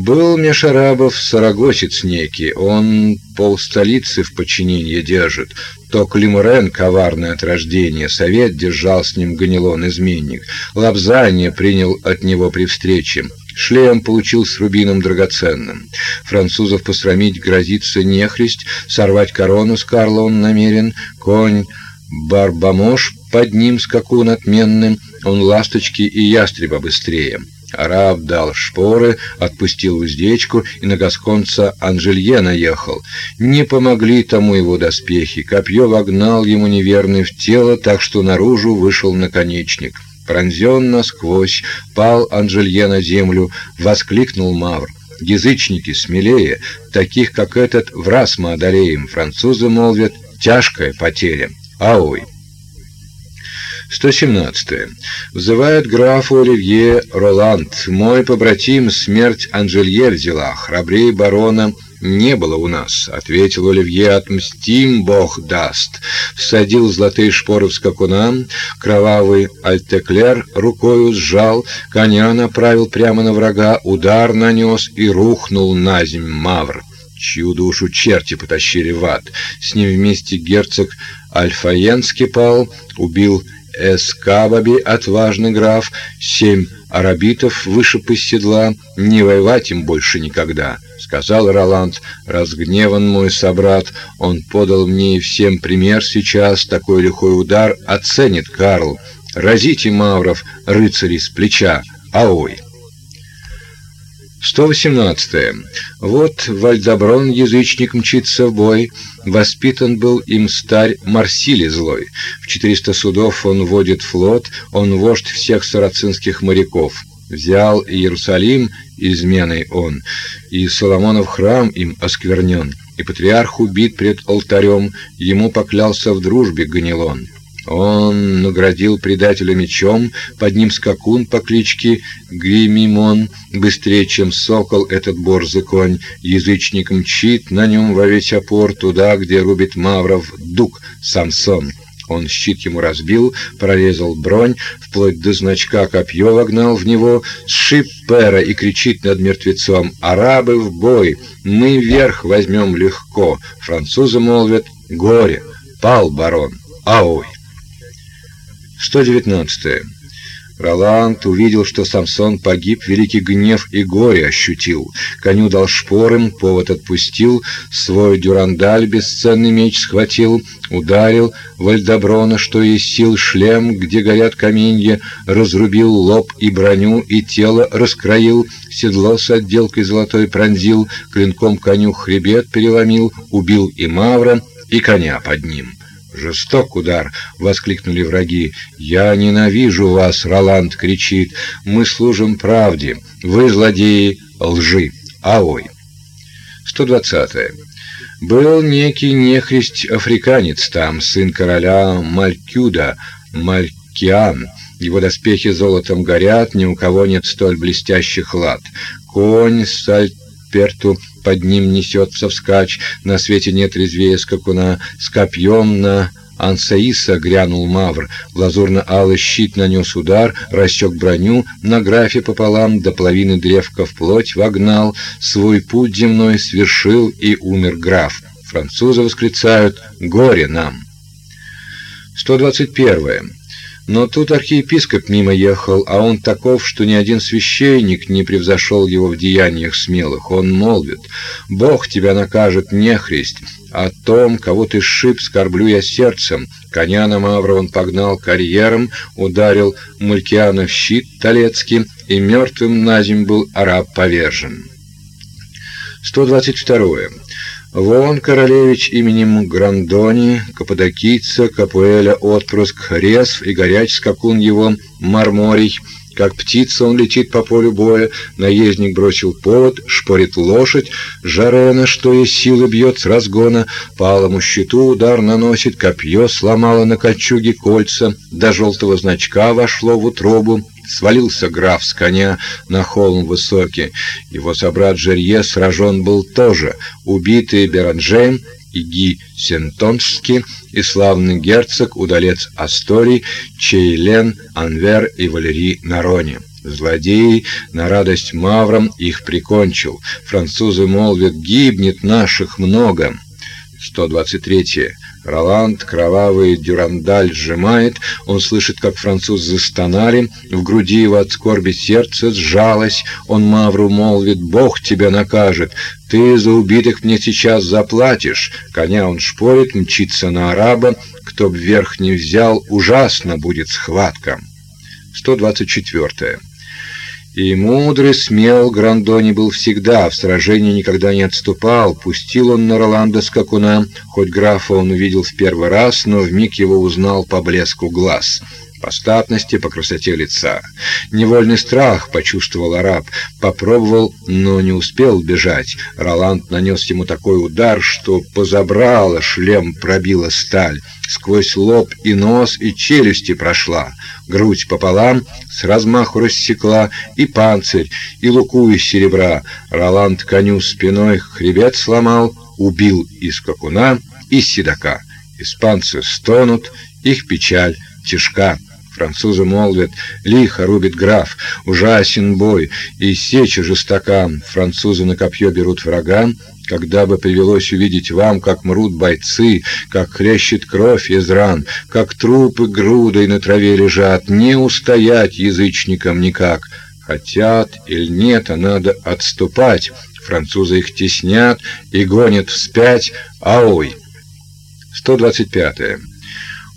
Был меж арабов сарагосец некий, он пол столицы в подчинении держит. То Климрен, коварный от рождения, совет держал с ним Ганилон-изменник. Лапзание принял от него при встрече. Шлем получил с рубином драгоценным. Французов посрамить грозится нехристь, сорвать корону с Карла он намерен. Конь Барбамош под ним скакун отменным, он ласточки и ястреба быстрее. Араб дал шпоры, отпустил уздечку и на гасконца Анжелье наехал. Не помогли тому его доспехи. Копье вогнал ему неверный в тело, так что наружу вышел наконечник. Пронзен насквозь, пал Анжелье на землю, воскликнул Мавр. Язычники смелее, таких как этот в раз мы одолеем. Французы молвят: тяжкая потеря. Аой. 117. Взывает графу Оливье Роланд. Мой побратим смерть Анжелье взяла, храбрей барона не было у нас, ответил Оливье. Отмстим, Бог даст. Всадил золотые шпоры в скакуна, кровавый Альтеклер рукою сжал, коня направил прямо на врага, удар нанес и рухнул на земь Мавр чью душу черти потащили в ад. С ним вместе герцог Альфаенский пал, убил Эскабаби, отважный граф, семь арабитов вышиб из седла, не воевать им больше никогда, сказал Роланд. Разгневан мой собрат, он подал мне и всем пример сейчас, такой лихой удар оценит Карл. Разите мавров, рыцари с плеча, аой. 118. Вот Вальдоброн, язычник, мчится в бой. Воспитан был им старь Марсили злой. В 400 судов он водит флот, он вождь всех сарацинских моряков. Взял Иерусалим изменой он, и Соломонов храм им осквернен, и патриарх убит пред алтарем, ему поклялся в дружбе Ганилон. Он наградил предателя мечом, под ним скакун по кличке Гримимон, быстрее, чем сокол этот борзый конь, язычник мчит на нем во весь опор туда, где рубит мавров дук Самсон. Он щит ему разбил, прорезал бронь, вплоть до значка копье вогнал в него, сшиб пера и кричит над мертвецом «Арабы в бой! Мы вверх возьмем легко!» Французы молвят «Горе! Пал барон! Аой!» 119. Роланд увидел, что Самсон погиб, великий гнев и горе ощутил. Коню дал шпоры, повод отпустил, свой дюрандаль бесценный меч схватил, ударил Вальдоброна, что есть сил, шлем, где горят каменья, разрубил лоб и броню, и тело раскроил, седло с отделкой золотой пронзил, клинком коню хребет переломил, убил и мавра, и коня под ним. «Жесток удар!» — воскликнули враги. «Я ненавижу вас!» — Роланд кричит. «Мы служим правде! Вы злодеи лжи! Аой!» 120. -е. Был некий нехрист-африканец там, сын короля Малькюда, Малькиан. Его доспехи золотом горят, ни у кого нет столь блестящих лад. Конь с Альперту под ним несется вскачь, на свете нет резвее скакуна, с копьем на Ансаиса грянул мавр, лазурно-алый щит нанес удар, рассек броню, на графе пополам до половины древка вплоть вогнал, свой путь земной свершил и умер граф. Французы восклицают «Горе нам!» 121. Но тут архиепископ мимо ехал, а он таков, что ни один священник не превзошел его в деяниях смелых. Он молвит: "Бог тебя накажет, нехрист, о том, кого ты сшиб, скорблю я сердцем". Коня на Мавра он погнал карьером, ударил Мулькиана в щит Толецкий, и мертвым на земь был араб повержен. 122. Вон королевич именем Грандони, каппадокийца, Капуэля отпрыск, резв и горяч скакун его, Марморий, как птица он летит по полю боя, наездник бросил повод, шпорит лошадь, Жарена, что из силы бьет с разгона, по алому щиту удар наносит, копье сломало на кольчуге кольца, до желтого значка вошло в утробу, свалился граф с коня на холм высокий. Его собрат Жерье сражен был тоже, убитый Беранжем и Ги Сентонский, и славный герцог, удалец Асторий, Чейлен, Анвер и Валерий Нарони. Злодей на радость маврам их прикончил. Французы молвят, гибнет наших много. 123. Роланд кровавый дюрандаль сжимает, он слышит, как француз застонали, в груди его от скорби сердце сжалось, он Мавру молвит, «Бог тебя накажет, ты за убитых мне сейчас заплатишь». Коня он шпорит, мчится на араба, кто б вверх не взял, ужасно будет схватка. 124. И мудрый, смел Грандони был всегда, в сражении никогда не отступал. Пустил он на Роланда скакуна, хоть графа он увидел в первый раз, но вмиг его узнал по блеску глаз по статности, по красоте лица. Невольный страх почувствовал араб, попробовал, но не успел бежать. Роланд нанес ему такой удар, что позабрало, шлем пробила сталь. Сквозь лоб и нос, и челюсти прошла. Грудь пополам с размаху рассекла, и панцирь, и луку из серебра. Роланд коню спиной хребет сломал, убил и скакуна, и седока. Испанцы стонут, их печаль тяжка. Французы молвят, лихо рубит граф, ужасен бой, и сеча жестока. Французы на копье берут врага, когда бы привелось увидеть вам, как мрут бойцы, как хлещет кровь из ран, как трупы грудой на траве лежат, не устоять язычникам никак. Хотят или нет, а надо отступать. Французы их теснят и гонят вспять. Аой! 125. -е.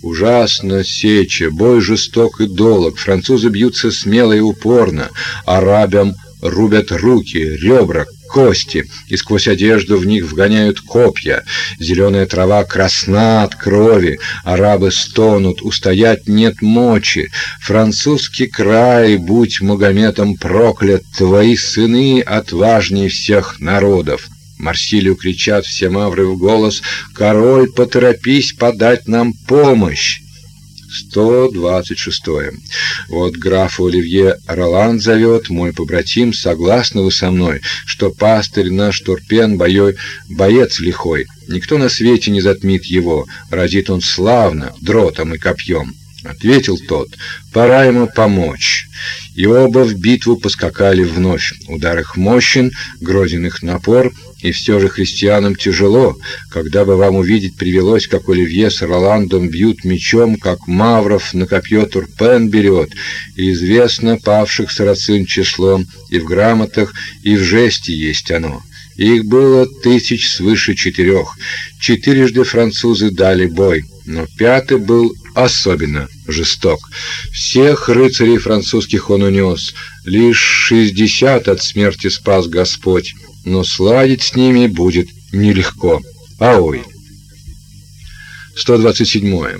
Ужасно сеча, бой жесток и долг, французы бьются смело и упорно, арабам рубят руки, ребра, кости, и сквозь одежду в них вгоняют копья. Зеленая трава красна от крови, арабы стонут, устоять нет мочи. Французский край, будь Магометом проклят, твои сыны отважнее всех народов. Марсилию кричат все мавры в голос «Король, поторопись подать нам помощь!» 126. Вот граф Оливье Роланд зовет, мой побратим, согласны вы со мной, что пастырь наш Турпен боей, боец лихой. Никто на свете не затмит его, разит он славно, дротом и копьем. Ответил тот, пора ему помочь. И оба в битву поскакали вновь. Удар их мощен, грозен их напор, и все же христианам тяжело, когда бы вам увидеть привелось, как Оливье с Роландом бьют мечом, как Мавров на копье Турпен берет, и известно павших сарацин числом, и в грамотах, и в жесте есть оно. Их было тысяч свыше четырех. Четырежды французы дали бой, но пятый был особенно жесток. Всех рыцарей французских он унес, лишь шестьдесят от смерти спас Господь, но сладить с ними будет нелегко. Аой. 127.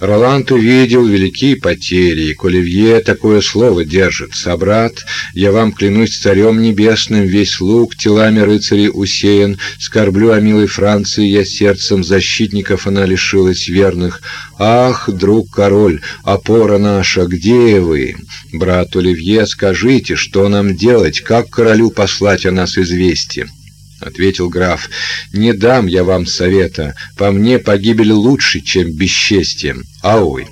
Роланд увидел великие потери, и Коливье такое слово держит. «Собрат, я вам клянусь царем небесным, весь лук телами рыцарей усеян, скорблю о милой Франции, я сердцем защитников она лишилась верных. Ах, друг король, опора наша, где вы? Брат Оливье, скажите, что нам делать, как королю послать о нас известие?» Ответил граф. Не дам я вам совета. По мне погибель лучше, чем бесчестием. Аой.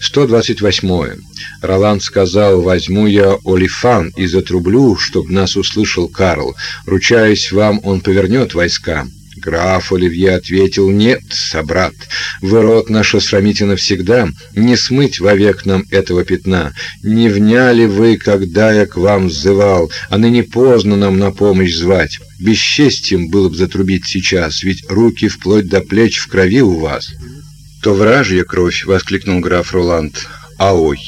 128. Роланд сказал: "Возьму я олифан и затрублю, чтоб нас услышал Карл. Ручаюсь вам, он повернет войска". Граф Оливье ответил: "Нет, собрат, вы род наш осрамите навсегда, не смыть вовек нам этого пятна. Не вняли вы, когда я к вам взывал, а ныне поздно нам на помощь звать. Бесчестьем было бы затрубить сейчас, ведь руки вплоть до плеч в крови у вас". "То вражья кровь", воскликнул граф Роланд. "Аой".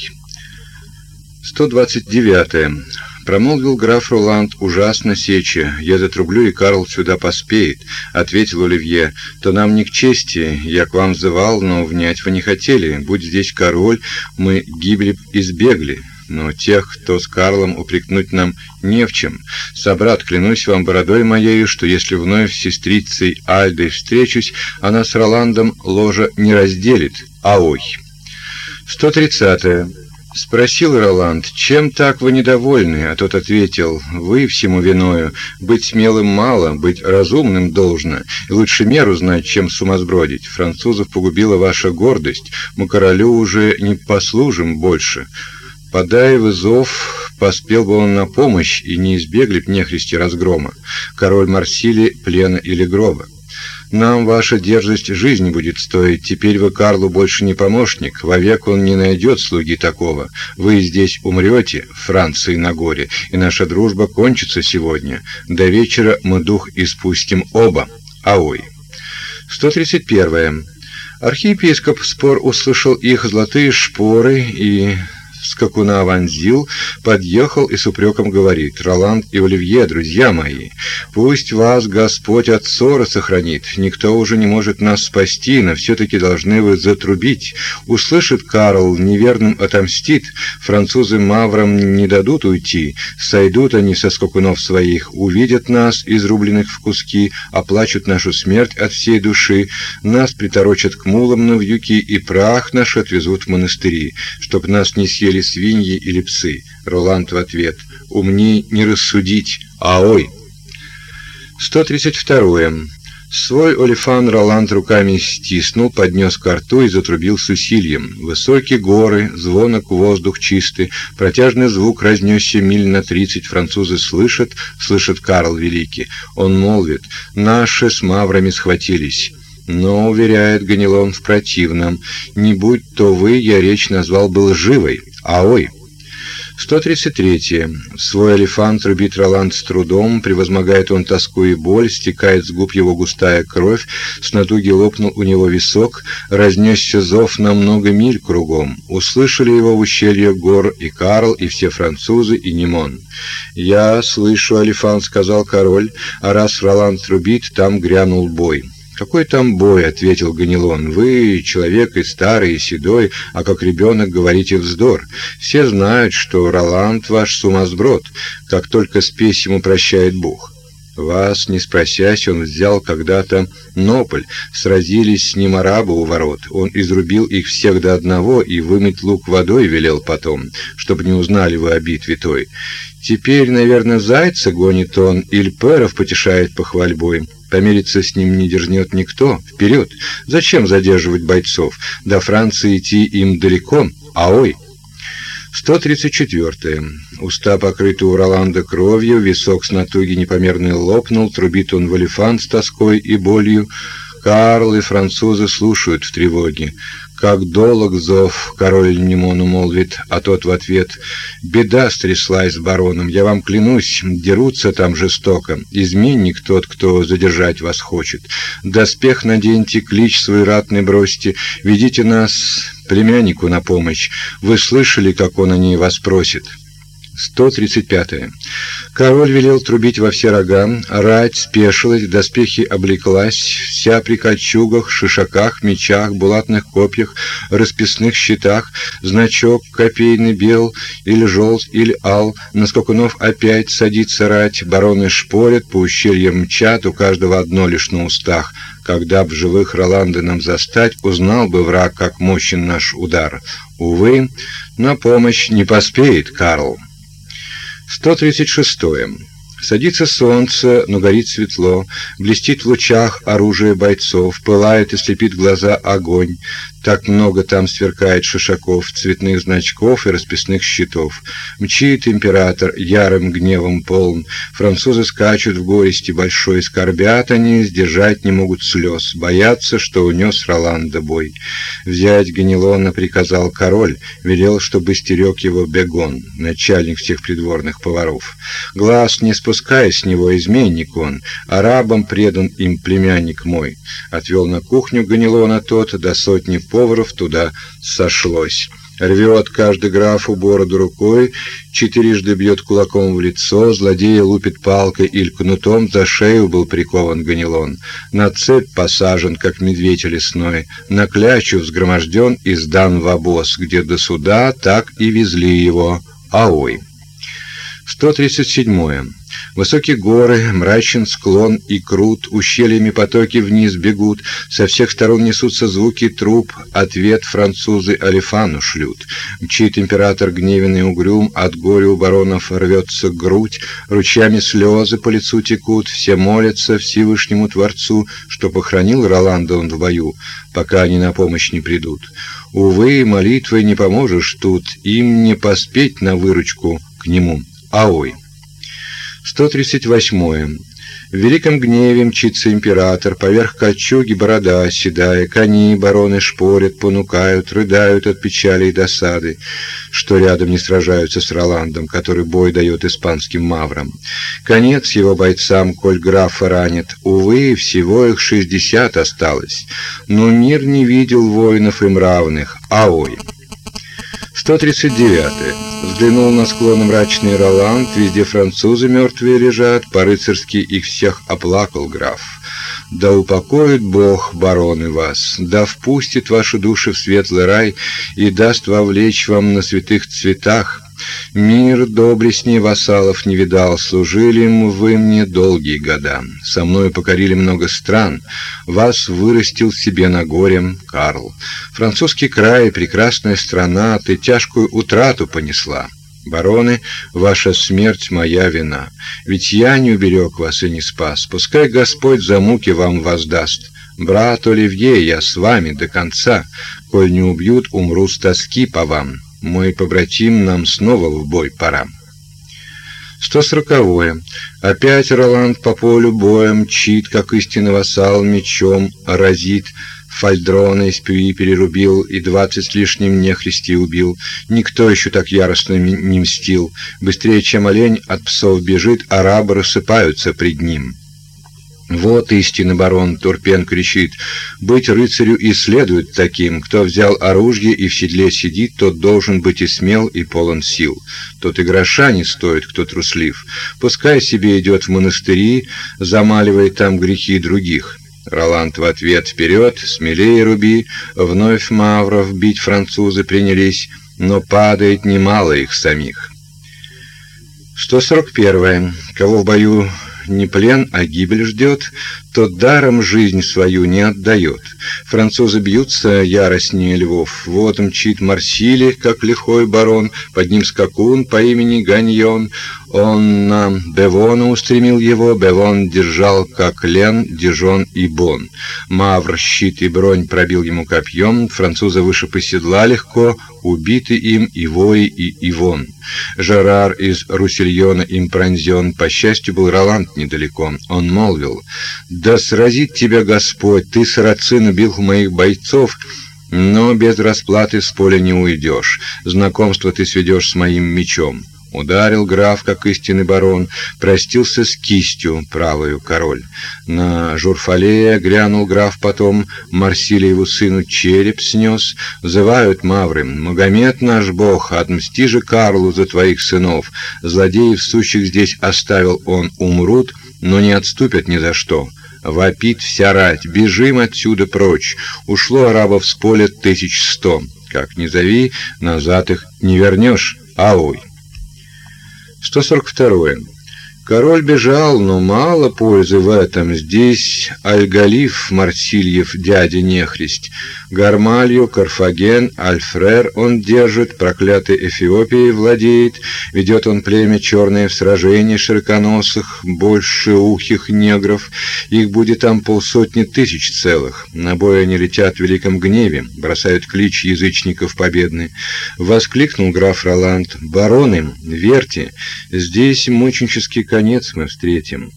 129. Промолвил граф Роланд ужасно сече. «Я затрублю, и Карл сюда поспеет», — ответил Оливье. «То нам не к чести. Я к вам взывал, но внять вы не хотели. Будь здесь король, мы гибли избегли. Но тех, кто с Карлом, упрекнуть нам не в чем. Собрат, клянусь вам бородой моею, что если вновь с сестрицей Альдой встречусь, она с Роландом ложа не разделит. Аой!» 130. Спросил Роланд, чем так вы недовольны, а тот ответил, вы всему виною, быть смелым мало, быть разумным должно, и лучше меру знать, чем сумасбродить. Французов погубила ваша гордость, мы королю уже не послужим больше. Подай вы зов, поспел бы он на помощь, и не избегли б нехристи разгрома. Король Марсили, плена или гроба. Нам ваша дерзость жизни будет стоить. Теперь вы Карлу больше не помощник. Вовек он не найдет слуги такого. Вы здесь умрете, Франции на горе, и наша дружба кончится сегодня. До вечера мы дух испустим оба. Аой. 131. Архиепископ спор услышал их золотые шпоры и скакуна вонзил, подъехал и с упреком говорит: "Роланд и Оливье, друзья мои, пусть вас Господь от ссоры сохранит. Никто уже не может нас спасти, но все таки должны вы затрубить. Услышит Карл, неверным отомстит. Французы маврам не дадут уйти. Сойдут они со скакунов своих, увидят нас изрубленных в куски, оплачут нашу смерть от всей души, нас приторочат к мулам на вьюки и прах наш отвезут в монастыри, чтоб нас не съели свиньи или псы. Роланд в ответ: "Умней не рассудить, а ой". 132. Свой олифан Роланд руками стиснул, поднес к рту и затрубил с усилием. Высокие горы, звонок воздух чистый, протяжный звук разнесся миль на тридцать. Французы слышат, слышит Карл Великий. Он молвит: "Наши с маврами схватились". Но, уверяет Ганилон в противном, не будь то вы, я речь назвал бы лживой. А ой. 133. Свой алифант рубит Роланд с трудом, превозмогает он тоску и боль, стекает с губ его густая кровь, с натуги лопнул у него висок, разнесся зов на много миль кругом. Услышали его в ущелье гор и Карл, и все французы, и Нимон. «Я слышу, Алифант», — сказал король, — «а раз Роланд трубит, там грянул бой». «Какой там бой?» — ответил Ганилон. «Вы человек и старый, и седой, а как ребенок говорите вздор. Все знают, что Роланд ваш сумасброд, как только спесь ему прощает Бог». Вас, не спросясь, он взял когда-то Нополь, сразились с ним арабы у ворот. Он изрубил их всех до одного и вымыть лук водой велел потом, чтобы не узнали вы о битве той. Теперь, наверное, зайца гонит он, или перов потешает похвальбой. Помериться с ним не дерзнет никто. Вперед! Зачем задерживать бойцов? До Франции идти им далеко. А ой! 134. Уста покрыты у Роланда кровью, висок с натуги непомерно лопнул, трубит он в алифант с тоской и болью. Карл и французы слушают в тревоге. Как долг зов, король Немону молвит, а тот в ответ: "Беда стряслась с бароном, я вам клянусь, дерутся там жестоко. Изменник тот, кто задержать вас хочет. Доспех наденьте, клич свой ратный бросьте, ведите нас племяннику на помощь. Вы слышали, как он о ней вас просит?" 135. Король велел трубить во все рога, рать спешилась, доспехи облеклась, вся при кольчугах, шишаках, мечах, булатных копьях, расписных щитах, значок копейный бел или желт или ал, на скакунов опять садится рать, бароны шпорят, по ущельям мчат, у каждого одно лишь на устах. Когда б живых Роланды нам застать, узнал бы враг, как мощен наш удар. Увы, на помощь не поспеет Карл. 136. Садится солнце, но горит светло, блестит в лучах оружие бойцов, пылает и слепит глаза огонь. Так много там сверкает шишаков, цветных значков и расписных щитов. Мчит император ярым гневом полн. Французы скачут в горести большой, скорбят они, сдержать не могут слез, боятся, что унес Роланда бой. Взять Ганилона приказал король, велел, чтобы стерег его Бегон, начальник всех придворных поваров. Глаз не спуская с него изменник он, арабам предан им племянник мой. Отвел на кухню Ганилона тот до сотни поваров туда сошлось. Рвет каждый графу бороду рукой, четырежды бьет кулаком в лицо, злодея лупит палкой или кнутом, за шею был прикован Ганилон. На цепь посажен, как медведь лесной, на клячу взгроможден и сдан в обоз, где до суда так и везли его. Аой. 137. Высокие горы, мрачен склон и крут, ущельями потоки вниз бегут, со всех сторон несутся звуки труп, ответ французы Алифану шлют. Мчит император гневенный угрюм, от горя у баронов рвется грудь, ручьями слезы по лицу текут, все молятся Всевышнему Творцу, что похоронил Роланда он в бою, пока они на помощь не придут. Увы, молитвой не поможешь тут, им не поспеть на выручку к нему. Аой. 138. В великом гневе мчится император, поверх кольчуги борода оседая, кони бароны шпорят, понукают, рыдают от печали и досады, что рядом не сражаются с Роландом, который бой дает испанским маврам. Конец его бойцам, коль графа ранит. Увы, всего их шестьдесят осталось, но мир не видел воинов им равных. Аой. 139. Взглянул на склон мрачный Роланд, везде французы мертвые лежат, по-рыцарски их всех оплакал граф. Да упокоит Бог, бароны, вас, да впустит ваши души в светлый рай и даст вовлечь вам на святых цветах Мир доблестней вассалов не видал, служили ему вы мне долгие года. Со мною покорили много стран, вас вырастил себе на горе Карл. Французский край, прекрасная страна, ты тяжкую утрату понесла. Бароны, ваша смерть моя вина, ведь я не уберег вас и не спас. Пускай Господь за муки вам воздаст. Брат Оливье, я с вами до конца. Коль не убьют, умру с тоски по вам. Мой побратим, нам снова в бой пора. 140. Опять Роланд по полю боем мчит, как истинный вассал, мечом разит. Фальдрона из Пюи перерубил и двадцать с лишним нехристи убил. Никто еще так яростно не мстил. Быстрее, чем олень от псов бежит, арабы рассыпаются пред ним. Вот истинный барон, Турпен кричит. Быть рыцарю и следует таким. Кто взял оружие и в седле сидит, тот должен быть и смел, и полон сил. Тот и гроша не стоит, кто труслив. Пускай себе идет в монастыри, замаливает там грехи других. Роланд в ответ вперед, смелее руби, вновь мавров бить французы принялись, но падает немало их самих. 141. Кого в бою не плен, а гибель ждет, тот даром жизнь свою не отдает. Французы бьются яростнее львов. Вот мчит Марсили, как лихой барон, под ним скакун по имени Ганьон. Он на Бевона устремил его, Бевон держал, как Лен, Дижон и Бон. Мавр щит и бронь пробил ему копьем, французы выше поседла легко, убиты им и Вои, и Ивон. Жерар из Руссельона им пронзен, по счастью, был Роланд недалеко. Он молвил, «Да сразит тебя Господь, ты, сарацин, убил моих бойцов, но без расплаты с поля не уйдешь. Знакомство ты сведешь с моим мечом». Ударил граф, как истинный барон, простился с кистью правою король. На журфалея грянул граф потом, Марсилиеву сыну череп снес. Взывают мавры, Магомед наш бог, отмсти же Карлу за твоих сынов. Злодеев сущих здесь оставил он, умрут, но не отступят ни за что. Вопит вся рать, бежим отсюда прочь. Ушло арабов с поля тысяч сто. Как ни зови, назад их не вернешь, а ой. 142. Король бежал, но мало пользы в этом. Здесь Альгалиф Марсильев, дядя нехрист. Гармалью, Карфаген, Альфрер он держит, проклятой Эфиопией владеет. Ведет он племя черное в сражении широконосых, больше ухих негров. Их будет там полсотни тысяч целых. На бой они летят в великом гневе, бросают клич язычников победны. Воскликнул граф Роланд. «Бароны, верьте, здесь мученический конец мы встретим.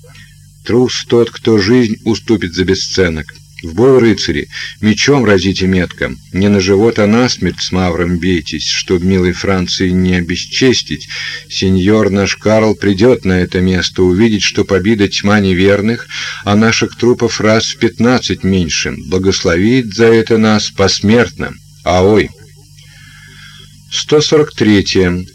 Трус тот, кто жизнь уступит за бесценок. В бой, рыцари, мечом разите метко, не на живот, а на смерть с Мавром бейтесь, чтоб милой Франции не обесчестить. Сеньор наш Карл придет на это место, увидеть, что победа тьма неверных, а наших трупов раз в пятнадцать меньше, благословит за это нас посмертно. А ой! 143.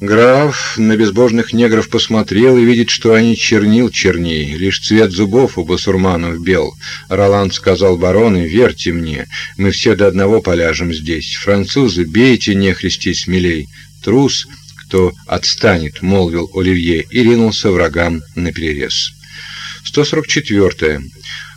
Граф на безбожных негров посмотрел и видит, что они чернил черней, лишь цвет зубов у басурманов бел. Роланд сказал бароны, верьте мне, мы все до одного поляжем здесь. Французы, бейте нехристи смелей. Трус, кто отстанет, молвил Оливье и ринулся врагам на перерез. 144.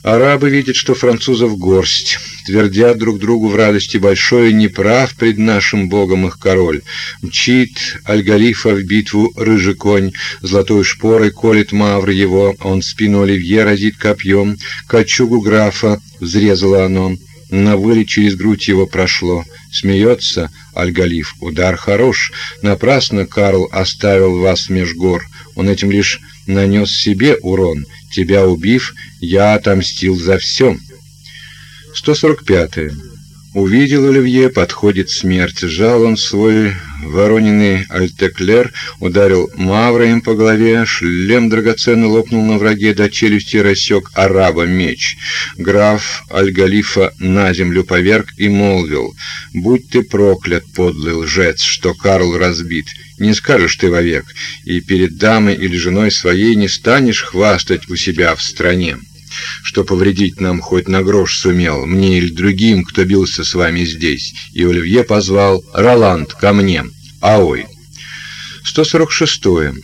Арабы видят, что французов горсть, твердят друг другу в радости большой, неправ пред нашим богом их король. Мчит Аль-Галифа в битву рыжий конь, золотой шпорой колет мавр его, он спину Оливье разит копьем, кольчугу графа взрезало оно, на вылет через грудь его прошло. Смеется Аль-Галиф, удар хорош, напрасно Карл оставил вас меж гор, он этим лишь нанес себе урон, Тебя убив, я отомстил за все. 145. -е. Увидел Оливье, подходит смерть. Жал он свой вороненный альтеклер, ударил Мавра им по голове, шлем драгоценный лопнул на враге, до челюсти рассек араба меч. Граф Аль-Галифа на землю поверг и молвил, «Будь ты проклят, подлый лжец, что Карл разбит, не скажешь ты вовек, и перед дамой или женой своей не станешь хвастать у себя в стране» что повредить нам хоть на грош сумел, мне или другим, кто бился с вами здесь. И Оливье позвал Роланд ко мне. Аой. 146. -е.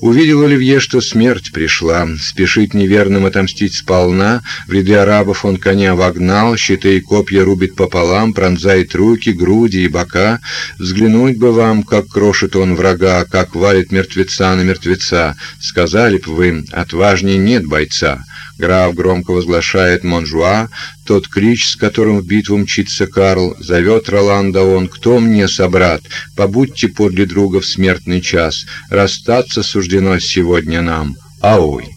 Увидел Оливье, что смерть пришла, спешит неверным отомстить сполна, в ряды арабов он коня вогнал, щиты и копья рубит пополам, пронзает руки, груди и бока. Взглянуть бы вам, как крошит он врага, как валит мертвеца на мертвеца. Сказали б вы, отважней нет бойца. Граф громко возглашает Монжуа, тот крич, с которым в битву мчится Карл, зовет Роланда. Он, кто мне собрат, побудьте подле друга в смертный час, расстаться суждено сегодня нам, аой.